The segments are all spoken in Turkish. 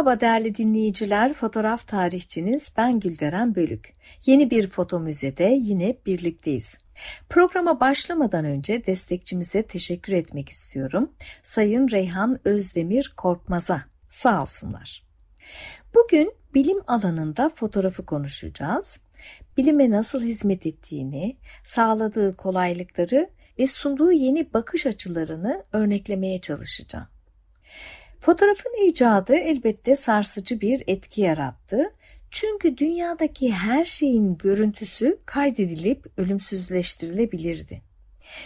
Merhaba değerli dinleyiciler, fotoğraf tarihçiniz ben Gülderen Bölük. Yeni bir foto müzede yine birlikteyiz. Programa başlamadan önce destekçimize teşekkür etmek istiyorum. Sayın Reyhan Özdemir Korkmaz'a sağ olsunlar. Bugün bilim alanında fotoğrafı konuşacağız. Bilime nasıl hizmet ettiğini, sağladığı kolaylıkları ve sunduğu yeni bakış açılarını örneklemeye çalışacağım. Fotoğrafın icadı elbette sarsıcı bir etki yarattı. Çünkü dünyadaki her şeyin görüntüsü kaydedilip ölümsüzleştirilebilirdi.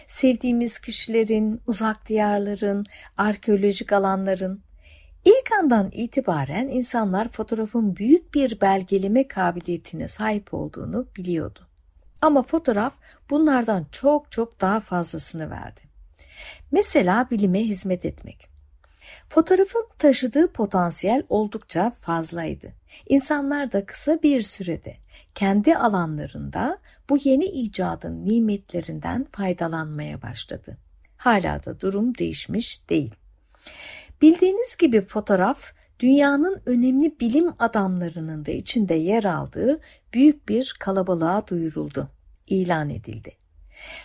Sevdiğimiz kişilerin, uzak diyarların, arkeolojik alanların, ilk andan itibaren insanlar fotoğrafın büyük bir belgeleme kabiliyetine sahip olduğunu biliyordu. Ama fotoğraf bunlardan çok çok daha fazlasını verdi. Mesela bilime hizmet etmek. Fotoğrafın taşıdığı potansiyel oldukça fazlaydı. İnsanlar da kısa bir sürede kendi alanlarında bu yeni icadın nimetlerinden faydalanmaya başladı. Hala da durum değişmiş değil. Bildiğiniz gibi fotoğraf dünyanın önemli bilim adamlarının da içinde yer aldığı büyük bir kalabalığa duyuruldu, ilan edildi.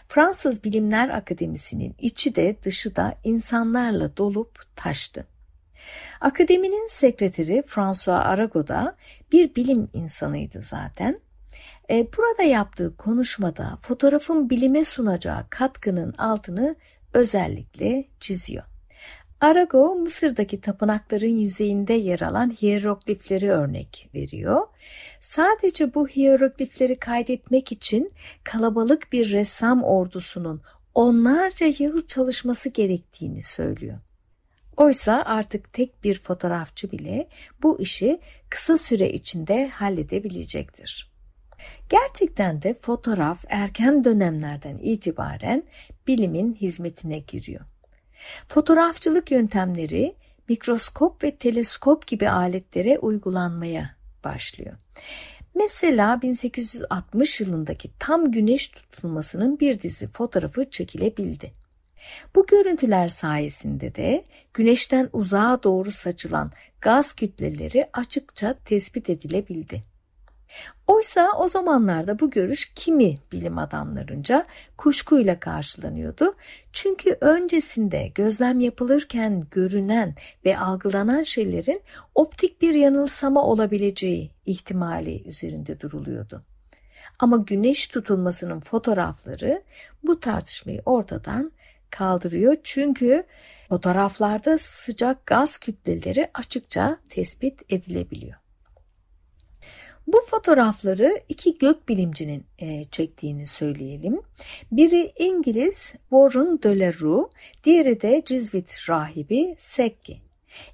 Fransız Bilimler Akademisi'nin içi de dışı da insanlarla dolup taştı. Akademinin sekreteri François Arago da bir bilim insanıydı zaten. E, burada yaptığı konuşmada fotoğrafın bilime sunacağı katkının altını özellikle çiziyor. Arago Mısır'daki tapınakların yüzeyinde yer alan hieroglifleri örnek veriyor. Sadece bu hieroglifleri kaydetmek için kalabalık bir ressam ordusunun onlarca yıl çalışması gerektiğini söylüyor. Oysa artık tek bir fotoğrafçı bile bu işi kısa süre içinde halledebilecektir. Gerçekten de fotoğraf erken dönemlerden itibaren bilimin hizmetine giriyor. Fotoğrafçılık yöntemleri mikroskop ve teleskop gibi aletlere uygulanmaya başlıyor. Mesela 1860 yılındaki tam güneş tutulmasının bir dizi fotoğrafı çekilebildi. Bu görüntüler sayesinde de güneşten uzağa doğru saçılan gaz kütleleri açıkça tespit edilebildi. Oysa o zamanlarda bu görüş kimi bilim adamlarınca kuşkuyla karşılanıyordu. Çünkü öncesinde gözlem yapılırken görünen ve algılanan şeylerin optik bir yanılsama olabileceği ihtimali üzerinde duruluyordu. Ama güneş tutulmasının fotoğrafları bu tartışmayı ortadan kaldırıyor. Çünkü fotoğraflarda sıcak gaz kütleleri açıkça tespit edilebiliyor. Bu fotoğrafları iki gökbilimcinin e, çektiğini söyleyelim. Biri İngiliz Warren Deleroux, diğeri de Cizvit rahibi Sekki.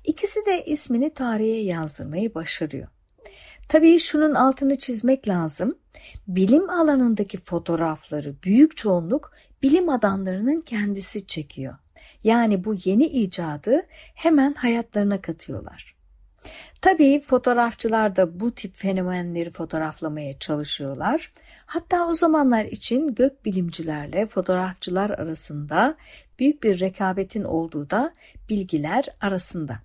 İkisi de ismini tarihe yazdırmayı başarıyor. Tabii şunun altını çizmek lazım. Bilim alanındaki fotoğrafları büyük çoğunluk bilim adamlarının kendisi çekiyor. Yani bu yeni icadı hemen hayatlarına katıyorlar. Tabii fotoğrafçılar da bu tip fenomenleri fotoğraflamaya çalışıyorlar. Hatta o zamanlar için gökbilimcilerle fotoğrafçılar arasında büyük bir rekabetin olduğu da bilgiler arasında.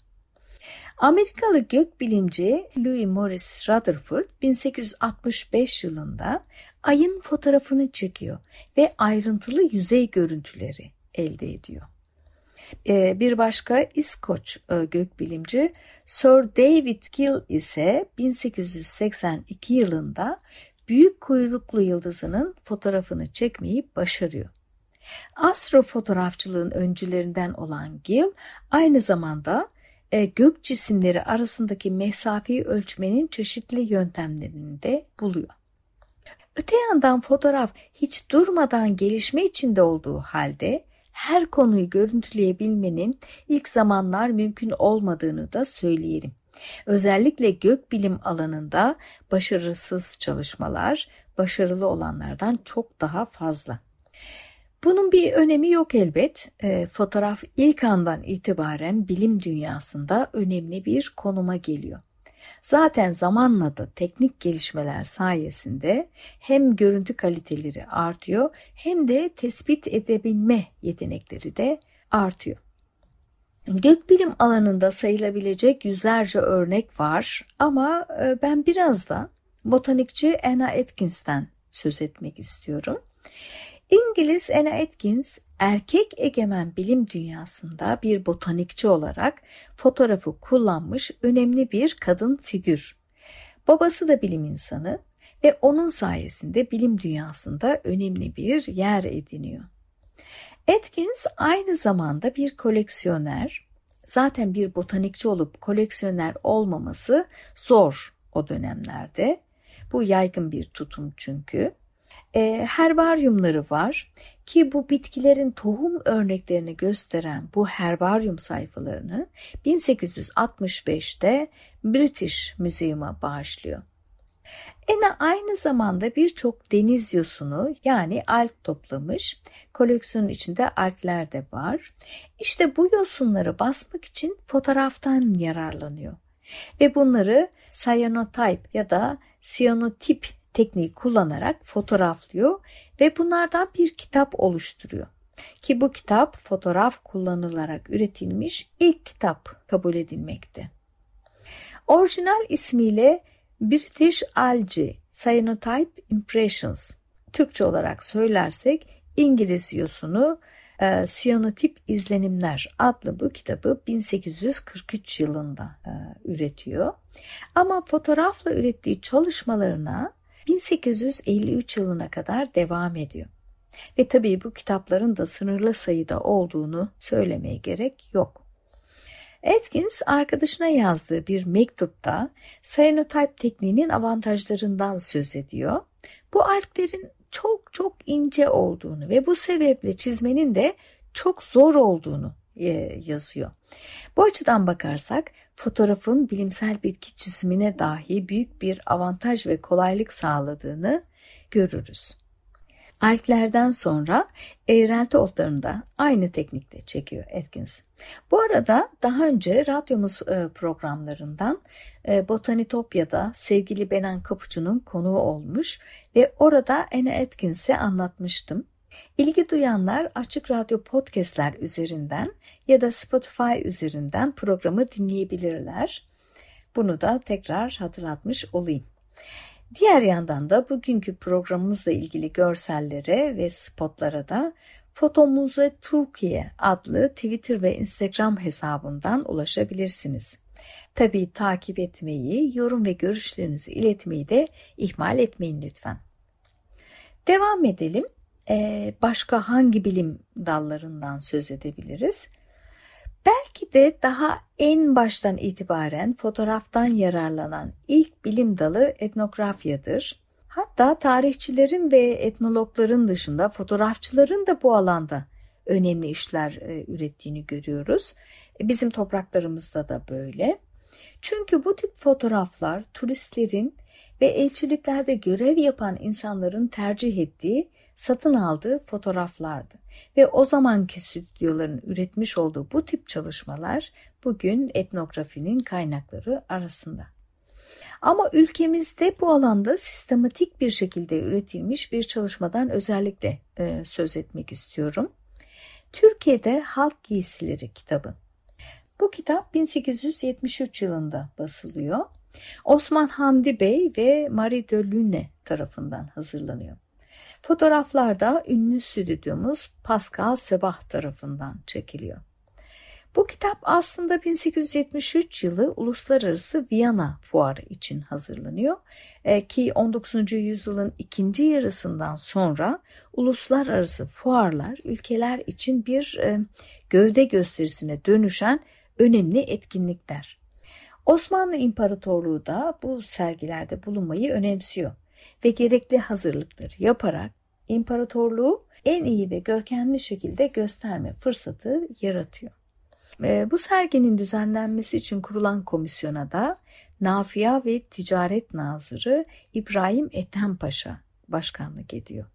Amerikalı gökbilimci Louis Morris Rutherford 1865 yılında ayın fotoğrafını çekiyor ve ayrıntılı yüzey görüntüleri elde ediyor. Ee, bir başka İskoç e, gökbilimci Sir David Gill ise 1882 yılında büyük kuyruklu yıldızının fotoğrafını çekmeyi başarıyor. Astrofotoğrafçılığın öncülerinden olan Gill aynı zamanda e, gök cisimleri arasındaki mesafeyi ölçmenin çeşitli yöntemlerini de buluyor. Öte yandan fotoğraf hiç durmadan gelişme içinde olduğu halde her konuyu görüntüleyebilmenin ilk zamanlar mümkün olmadığını da söyleyelim. Özellikle gökbilim alanında başarısız çalışmalar başarılı olanlardan çok daha fazla. Bunun bir önemi yok elbet. E, fotoğraf ilk andan itibaren bilim dünyasında önemli bir konuma geliyor. Zaten zamanla da teknik gelişmeler sayesinde hem görüntü kaliteleri artıyor hem de tespit edebilme yetenekleri de artıyor. Gökbilim alanında sayılabilecek yüzlerce örnek var ama e, ben biraz da botanikçi Anna Atkins'ten söz etmek istiyorum. İngiliz Anna Atkins erkek egemen bilim dünyasında bir botanikçi olarak fotoğrafı kullanmış önemli bir kadın figür. Babası da bilim insanı ve onun sayesinde bilim dünyasında önemli bir yer ediniyor. Atkins aynı zamanda bir koleksiyoner. Zaten bir botanikçi olup koleksiyoner olmaması zor o dönemlerde. Bu yaygın bir tutum çünkü. E, herbaryumları var ki bu bitkilerin tohum örneklerini gösteren bu herbaryum sayfalarını 1865'te British Museum'a bağışlıyor. Ena aynı zamanda birçok deniz yosunu yani alg toplamış. Koleksiyonun içinde algler de var. İşte bu yosunları basmak için fotoğraftan yararlanıyor. Ve bunları cyanotype ya da siyanotip tekniği kullanarak fotoğraflıyor ve bunlardan bir kitap oluşturuyor. Ki bu kitap fotoğraf kullanılarak üretilmiş ilk kitap kabul edilmekte. Orijinal ismiyle British Algae Cyanotype Impressions Türkçe olarak söylersek İngiliz yosunu e, Siyanotip İzlenimler adlı bu kitabı 1843 yılında e, üretiyor. Ama fotoğrafla ürettiği çalışmalarına 1853 yılına kadar devam ediyor. Ve tabii bu kitapların da sınırlı sayıda olduğunu söylemeye gerek yok. Atkins arkadaşına yazdığı bir mektupta cyanotype tekniğinin avantajlarından söz ediyor. Bu alglerin çok çok ince olduğunu ve bu sebeple çizmenin de çok zor olduğunu yazıyor. Bu açıdan bakarsak fotoğrafın bilimsel bitki çizimine dahi büyük bir avantaj ve kolaylık sağladığını görürüz. Alklerden sonra eğrelti otlarını da aynı teknikle çekiyor Atkins. Bu arada daha önce radyomuz e, programlarından e, Botanitopya'da sevgili Benan Kapuçu'nun konuğu olmuş ve orada Anne Atkins'e anlatmıştım. İlgi duyanlar Açık Radyo podcastler üzerinden ya da Spotify üzerinden programı dinleyebilirler. Bunu da tekrar hatırlatmış olayım. Diğer yandan da bugünkü programımızla ilgili görsellere ve spotlara da Fotomuze Türkiye adlı Twitter ve Instagram hesabından ulaşabilirsiniz. Tabii takip etmeyi, yorum ve görüşlerinizi iletmeyi de ihmal etmeyin lütfen. Devam edelim. Ee, başka hangi bilim dallarından söz edebiliriz? Belki de daha en baştan itibaren fotoğraftan yararlanan ilk bilim dalı etnografyadır. Hatta tarihçilerin ve etnologların dışında fotoğrafçıların da bu alanda önemli işler e, ürettiğini görüyoruz. E, bizim topraklarımızda da böyle. Çünkü bu tip fotoğraflar turistlerin ve elçiliklerde görev yapan insanların tercih ettiği satın aldığı fotoğraflardı. Ve o zamanki stüdyoların üretmiş olduğu bu tip çalışmalar bugün etnografinin kaynakları arasında. Ama ülkemizde bu alanda sistematik bir şekilde üretilmiş bir çalışmadan özellikle e, söz etmek istiyorum. Türkiye'de Halk Giysileri kitabı. Bu kitap 1873 yılında basılıyor. Osman Hamdi Bey ve Marie de Lune tarafından hazırlanıyor. Fotoğraflar da ünlü stüdyomuz Pascal Sebah tarafından çekiliyor. Bu kitap aslında 1873 yılı Uluslararası Viyana Fuarı için hazırlanıyor e, ki 19. yüzyılın ikinci yarısından sonra uluslararası fuarlar ülkeler için bir e, gövde gösterisine dönüşen önemli etkinlikler. Osmanlı İmparatorluğu da bu sergilerde bulunmayı önemsiyor ve gerekli hazırlıkları yaparak imparatorluğu en iyi ve görkemli şekilde gösterme fırsatı yaratıyor. Bu serginin düzenlenmesi için kurulan komisyona da Nafia ve Ticaret Nazırı İbrahim Ethem Paşa başkanlık ediyor.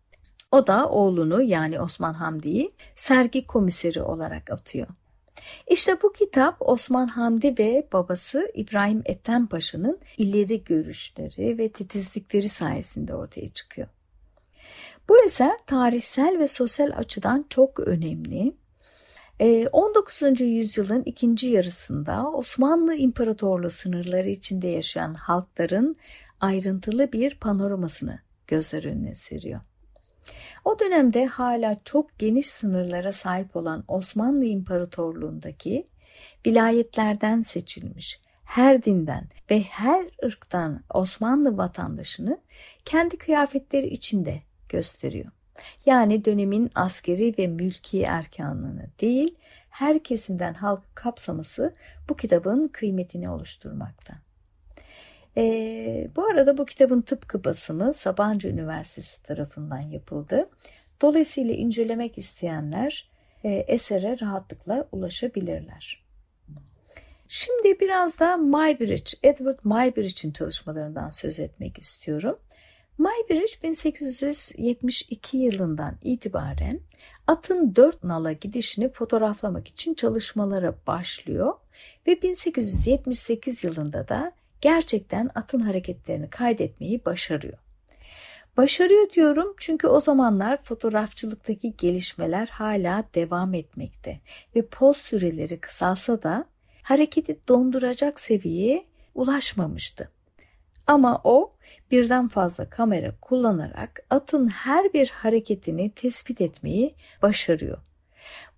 O da oğlunu yani Osman Hamdi'yi sergi komiseri olarak atıyor. İşte bu kitap Osman Hamdi ve babası İbrahim Ethem Paşa'nın ileri görüşleri ve titizlikleri sayesinde ortaya çıkıyor. Bu eser tarihsel ve sosyal açıdan çok önemli. 19. Ee, yüzyılın ikinci yarısında Osmanlı İmparatorluğu sınırları içinde yaşayan halkların ayrıntılı bir panoramasını gözler önüne seriyor. O dönemde hala çok geniş sınırlara sahip olan Osmanlı İmparatorluğundaki vilayetlerden seçilmiş her dinden ve her ırktan Osmanlı vatandaşını kendi kıyafetleri içinde gösteriyor. Yani dönemin askeri ve mülki erkanını değil, herkesinden halkı kapsaması bu kitabın kıymetini oluşturmakta. E, bu arada bu kitabın tıpkı basımı Sabancı Üniversitesi tarafından yapıldı. Dolayısıyla incelemek isteyenler e, esere rahatlıkla ulaşabilirler. Şimdi biraz da Muybridge, Edward Muybridge'in çalışmalarından söz etmek istiyorum. Muybridge 1872 yılından itibaren atın dört nala gidişini fotoğraflamak için çalışmalara başlıyor ve 1878 yılında da gerçekten atın hareketlerini kaydetmeyi başarıyor. Başarıyor diyorum çünkü o zamanlar fotoğrafçılıktaki gelişmeler hala devam etmekte ve poz süreleri kısalsa da hareketi donduracak seviyeye ulaşmamıştı. Ama o birden fazla kamera kullanarak atın her bir hareketini tespit etmeyi başarıyor.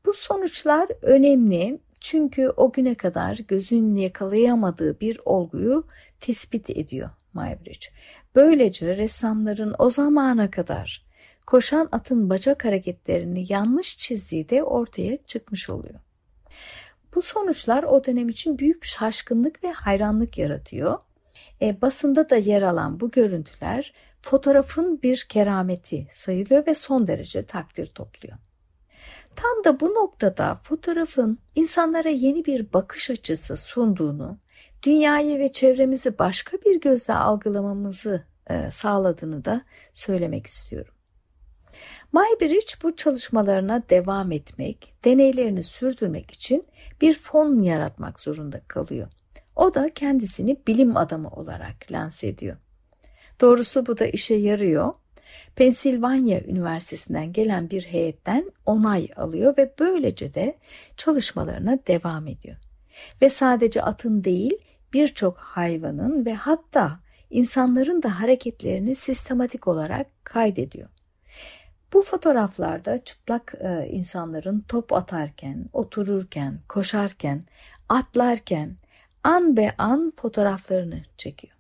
Bu sonuçlar önemli çünkü o güne kadar gözün yakalayamadığı bir olguyu tespit ediyor Muybridge. Böylece ressamların o zamana kadar koşan atın bacak hareketlerini yanlış çizdiği de ortaya çıkmış oluyor. Bu sonuçlar o dönem için büyük şaşkınlık ve hayranlık yaratıyor. E, basında da yer alan bu görüntüler fotoğrafın bir kerameti sayılıyor ve son derece takdir topluyor. Tam da bu noktada fotoğrafın insanlara yeni bir bakış açısı sunduğunu, dünyayı ve çevremizi başka bir gözle algılamamızı e, sağladığını da söylemek istiyorum. Maybridge bu çalışmalarına devam etmek, deneylerini sürdürmek için bir fon yaratmak zorunda kalıyor. O da kendisini bilim adamı olarak lanse ediyor. Doğrusu bu da işe yarıyor Pensilvanya Üniversitesi'nden gelen bir heyetten onay alıyor ve böylece de çalışmalarına devam ediyor. Ve sadece atın değil birçok hayvanın ve hatta insanların da hareketlerini sistematik olarak kaydediyor. Bu fotoğraflarda çıplak e, insanların top atarken, otururken, koşarken, atlarken an be an fotoğraflarını çekiyor.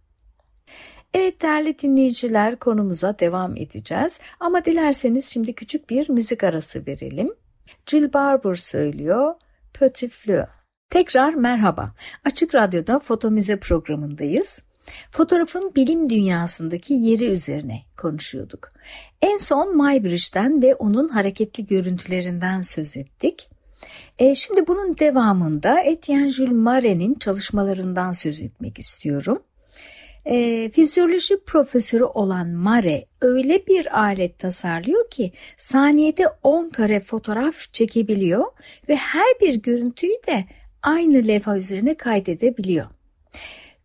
Evet değerli dinleyiciler konumuza devam edeceğiz ama dilerseniz şimdi küçük bir müzik arası verelim. Jill Barber söylüyor Petit Fleur. Tekrar merhaba. Açık Radyo'da Foto Müze programındayız. Fotoğrafın bilim dünyasındaki yeri üzerine konuşuyorduk. En son Muybridge'den ve onun hareketli görüntülerinden söz ettik. E, şimdi bunun devamında Etienne Jules Mare'nin çalışmalarından söz etmek istiyorum. E, fizyoloji profesörü olan Mare öyle bir alet tasarlıyor ki saniyede 10 kare fotoğraf çekebiliyor ve her bir görüntüyü de aynı levha üzerine kaydedebiliyor.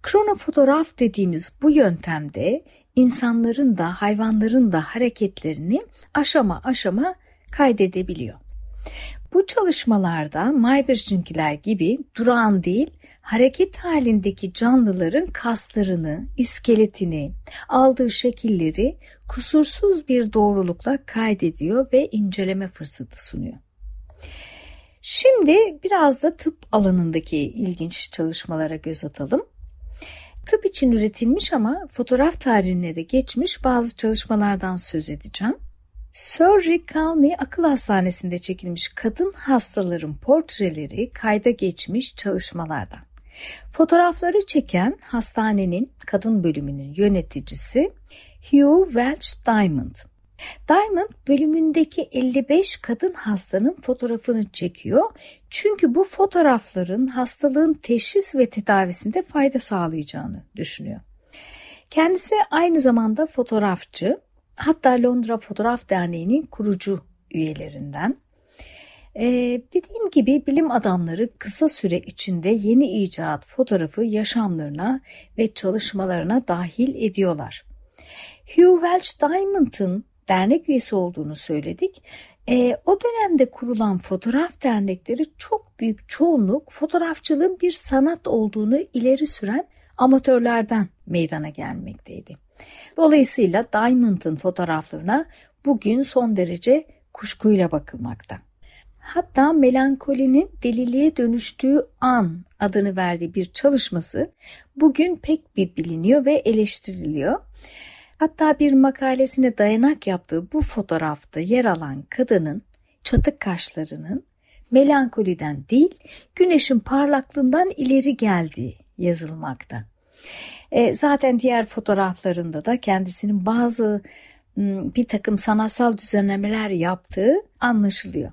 Kronofotoğraf dediğimiz bu yöntemde insanların da hayvanların da hareketlerini aşama aşama kaydedebiliyor. Bu çalışmalarda Mayberçinkiler gibi durağan değil, hareket halindeki canlıların kaslarını, iskeletini, aldığı şekilleri kusursuz bir doğrulukla kaydediyor ve inceleme fırsatı sunuyor. Şimdi biraz da tıp alanındaki ilginç çalışmalara göz atalım. Tıp için üretilmiş ama fotoğraf tarihine de geçmiş bazı çalışmalardan söz edeceğim. Surrey County Akıl Hastanesi'nde çekilmiş kadın hastaların portreleri kayda geçmiş çalışmalardan. Fotoğrafları çeken hastanenin kadın bölümünün yöneticisi Hugh Welch Diamond. Diamond bölümündeki 55 kadın hastanın fotoğrafını çekiyor. Çünkü bu fotoğrafların hastalığın teşhis ve tedavisinde fayda sağlayacağını düşünüyor. Kendisi aynı zamanda fotoğrafçı, hatta Londra Fotoğraf Derneği'nin kurucu üyelerinden. Ee, dediğim gibi bilim adamları kısa süre içinde yeni icat fotoğrafı yaşamlarına ve çalışmalarına dahil ediyorlar. Hugh Welch Diamond'ın dernek üyesi olduğunu söyledik. E, o dönemde kurulan fotoğraf dernekleri çok büyük çoğunluk fotoğrafçılığın bir sanat olduğunu ileri süren amatörlerden meydana gelmekteydi. Dolayısıyla Diamond'ın fotoğraflarına bugün son derece kuşkuyla bakılmakta. Hatta melankolinin deliliğe dönüştüğü an adını verdiği bir çalışması bugün pek bir biliniyor ve eleştiriliyor. Hatta bir makalesine dayanak yaptığı bu fotoğrafta yer alan kadının çatık kaşlarının melankoliden değil güneşin parlaklığından ileri geldiği yazılmakta. E, zaten diğer fotoğraflarında da kendisinin bazı bir takım sanatsal düzenlemeler yaptığı anlaşılıyor.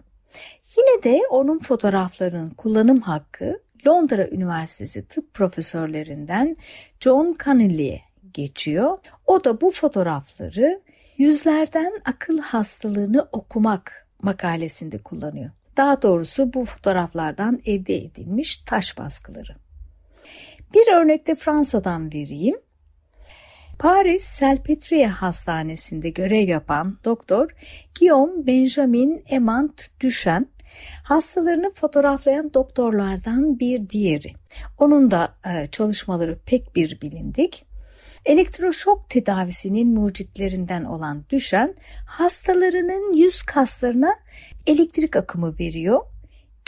Yine de onun fotoğraflarının kullanım hakkı Londra Üniversitesi tıp profesörlerinden John Connelly'e geçiyor. O da bu fotoğrafları yüzlerden akıl hastalığını okumak makalesinde kullanıyor. Daha doğrusu bu fotoğraflardan elde edilmiş taş baskıları. Bir örnekte Fransa'dan vereyim. Paris Salpêtrière Hastanesi'nde görev yapan doktor Guillaume Benjamin Emant Duchenne hastalarını fotoğraflayan doktorlardan bir diğeri. Onun da e, çalışmaları pek bir bilindik. Elektroşok tedavisinin mucitlerinden olan düşen hastalarının yüz kaslarına elektrik akımı veriyor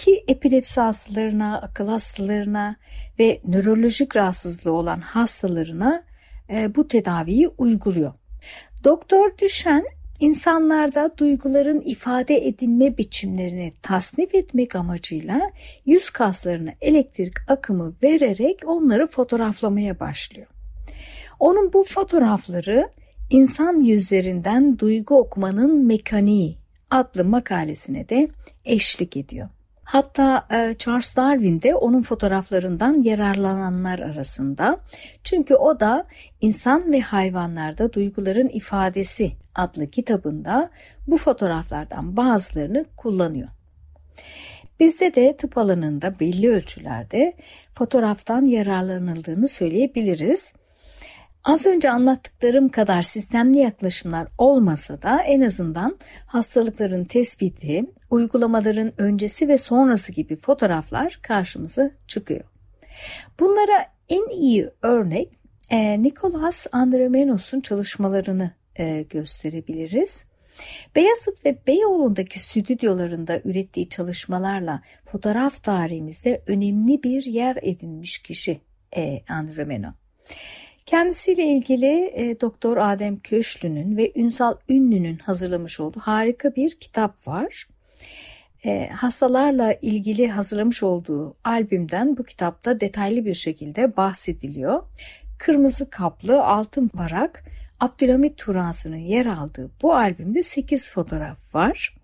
ki epilepsi hastalarına, akıl hastalarına ve nörolojik rahatsızlığı olan hastalarına e, bu tedaviyi uyguluyor. Doktor Düşen insanlarda duyguların ifade edilme biçimlerini tasnif etmek amacıyla yüz kaslarına elektrik akımı vererek onları fotoğraflamaya başlıyor. Onun bu fotoğrafları insan yüzlerinden duygu okumanın mekaniği adlı makalesine de eşlik ediyor. Hatta e, Charles Darwin de onun fotoğraflarından yararlananlar arasında. Çünkü o da İnsan ve Hayvanlarda Duyguların İfadesi adlı kitabında bu fotoğraflardan bazılarını kullanıyor. Bizde de tıp alanında belli ölçülerde fotoğraftan yararlanıldığını söyleyebiliriz. Az önce anlattıklarım kadar sistemli yaklaşımlar olmasa da en azından hastalıkların tespiti, uygulamaların öncesi ve sonrası gibi fotoğraflar karşımıza çıkıyor. Bunlara en iyi örnek e, Nicolas Andromenos'un çalışmalarını e, gösterebiliriz. Beyazıt ve Beyoğlu'ndaki stüdyolarında ürettiği çalışmalarla fotoğraf tarihimizde önemli bir yer edinmiş kişi e, Andromeno. Kendisiyle ilgili e, Doktor Adem Köşlü'nün ve Ünsal Ünlü'nün hazırlamış olduğu harika bir kitap var. E, hastalarla ilgili hazırlamış olduğu albümden bu kitapta detaylı bir şekilde bahsediliyor. Kırmızı kaplı altın varak Abdülhamit Turası'nın yer aldığı bu albümde 8 fotoğraf var.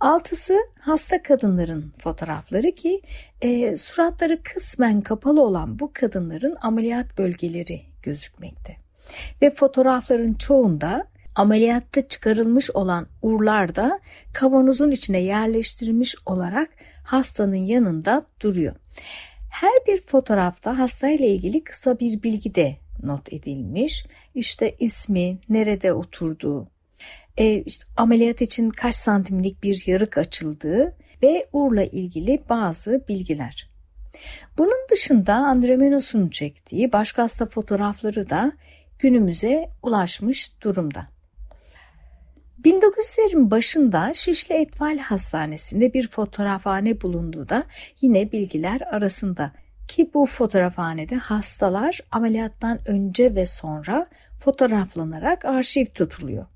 Altısı hasta kadınların fotoğrafları ki e, suratları kısmen kapalı olan bu kadınların ameliyat bölgeleri gözükmekte. Ve fotoğrafların çoğunda ameliyatta çıkarılmış olan urlar da kavanozun içine yerleştirilmiş olarak hastanın yanında duruyor. Her bir fotoğrafta hastayla ilgili kısa bir bilgi de not edilmiş. İşte ismi, nerede oturduğu, e, işte ameliyat için kaç santimlik bir yarık açıldığı ve urla ilgili bazı bilgiler. Bunun dışında Andromenos'un çektiği başka hasta fotoğrafları da günümüze ulaşmış durumda. 1900'lerin başında Şişli Etval Hastanesi'nde bir fotoğrafhane bulunduğu da yine bilgiler arasında ki bu fotoğrafhanede hastalar ameliyattan önce ve sonra fotoğraflanarak arşiv tutuluyor.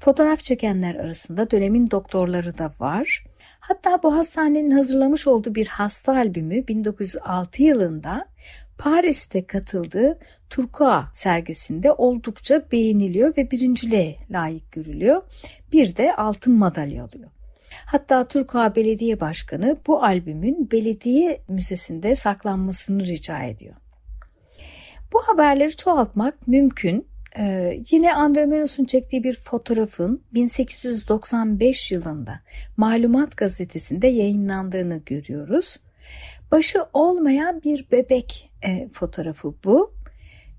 Fotoğraf çekenler arasında dönemin doktorları da var. Hatta bu hastanenin hazırlamış olduğu bir hasta albümü 1906 yılında Paris'te katıldığı Turkuaz sergisinde oldukça beğeniliyor ve birinciliğe layık görülüyor. Bir de altın madalya alıyor. Hatta Turkuaz Belediye Başkanı bu albümün belediye müzesinde saklanmasını rica ediyor. Bu haberleri çoğaltmak mümkün. Ee, yine Andre Menos'un çektiği bir fotoğrafın 1895 yılında Malumat gazetesinde yayınlandığını görüyoruz. Başı olmayan bir bebek e, fotoğrafı bu.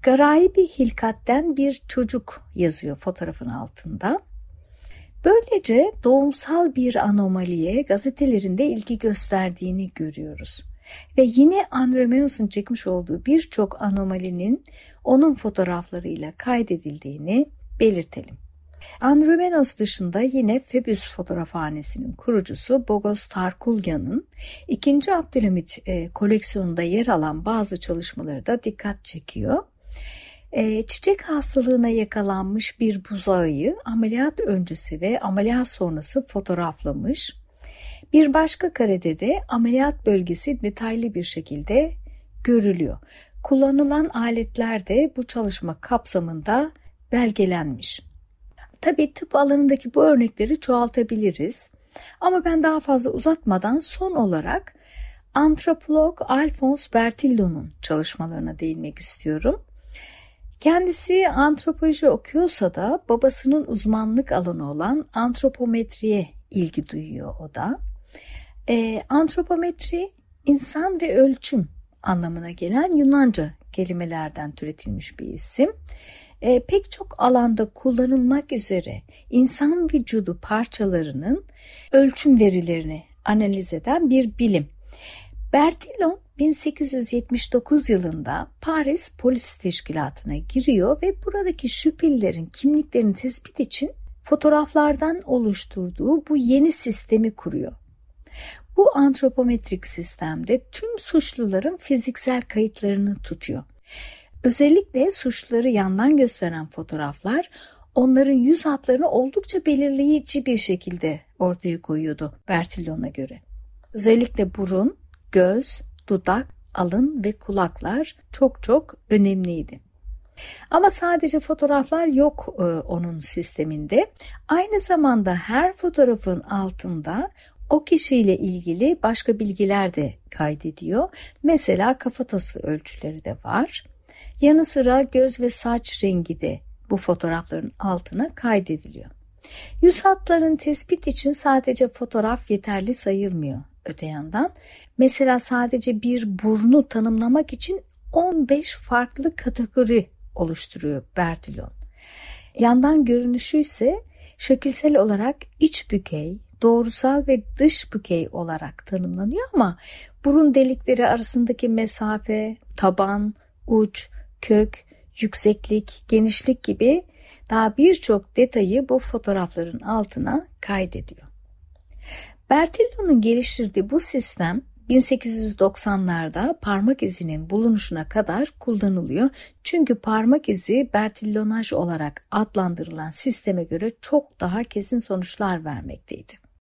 Garayibi Hilkat'ten bir çocuk yazıyor fotoğrafın altında. Böylece doğumsal bir anomaliye gazetelerinde ilgi gösterdiğini görüyoruz. Ve yine Andre Menos'un çekmiş olduğu birçok anomalinin onun fotoğraflarıyla kaydedildiğini belirtelim. Andromenos dışında yine Febüs fotoğrafhanesinin kurucusu Bogos Tarkulyan'ın 2. Abdülhamit e, koleksiyonunda yer alan bazı çalışmaları da dikkat çekiyor. E, çiçek hastalığına yakalanmış bir buzağıyı ameliyat öncesi ve ameliyat sonrası fotoğraflamış. Bir başka karede de ameliyat bölgesi detaylı bir şekilde görülüyor. Kullanılan aletler de bu çalışma kapsamında belgelenmiş. Tabii tıp alanındaki bu örnekleri çoğaltabiliriz. Ama ben daha fazla uzatmadan son olarak antropolog Alphonse Bertillon'un çalışmalarına değinmek istiyorum. Kendisi antropoloji okuyorsa da babasının uzmanlık alanı olan antropometriye ilgi duyuyor o da. E, antropometri insan ve ölçüm anlamına gelen Yunanca kelimelerden türetilmiş bir isim. E, pek çok alanda kullanılmak üzere insan vücudu parçalarının ölçüm verilerini analiz eden bir bilim. Bertillon 1879 yılında Paris Polis Teşkilatı'na giriyor ve buradaki şüphelilerin kimliklerini tespit için fotoğraflardan oluşturduğu bu yeni sistemi kuruyor. Bu antropometrik sistemde tüm suçluların fiziksel kayıtlarını tutuyor. Özellikle suçluları yandan gösteren fotoğraflar onların yüz hatlarını oldukça belirleyici bir şekilde ortaya koyuyordu Bertillon'a göre. Özellikle burun, göz, dudak, alın ve kulaklar çok çok önemliydi. Ama sadece fotoğraflar yok e, onun sisteminde. Aynı zamanda her fotoğrafın altında o kişiyle ilgili başka bilgiler de kaydediyor. Mesela kafatası ölçüleri de var. Yanı sıra göz ve saç rengi de bu fotoğrafların altına kaydediliyor. Yüz hatların tespit için sadece fotoğraf yeterli sayılmıyor öte yandan. Mesela sadece bir burnu tanımlamak için 15 farklı kategori oluşturuyor Bertillon. Yandan görünüşü ise şekilsel olarak iç bükey, doğrusal ve dış bükey olarak tanımlanıyor ama burun delikleri arasındaki mesafe, taban, uç, kök, yükseklik, genişlik gibi daha birçok detayı bu fotoğrafların altına kaydediyor. Bertillon'un geliştirdiği bu sistem 1890'larda parmak izinin bulunuşuna kadar kullanılıyor. Çünkü parmak izi Bertillonaj olarak adlandırılan sisteme göre çok daha kesin sonuçlar vermekteydi.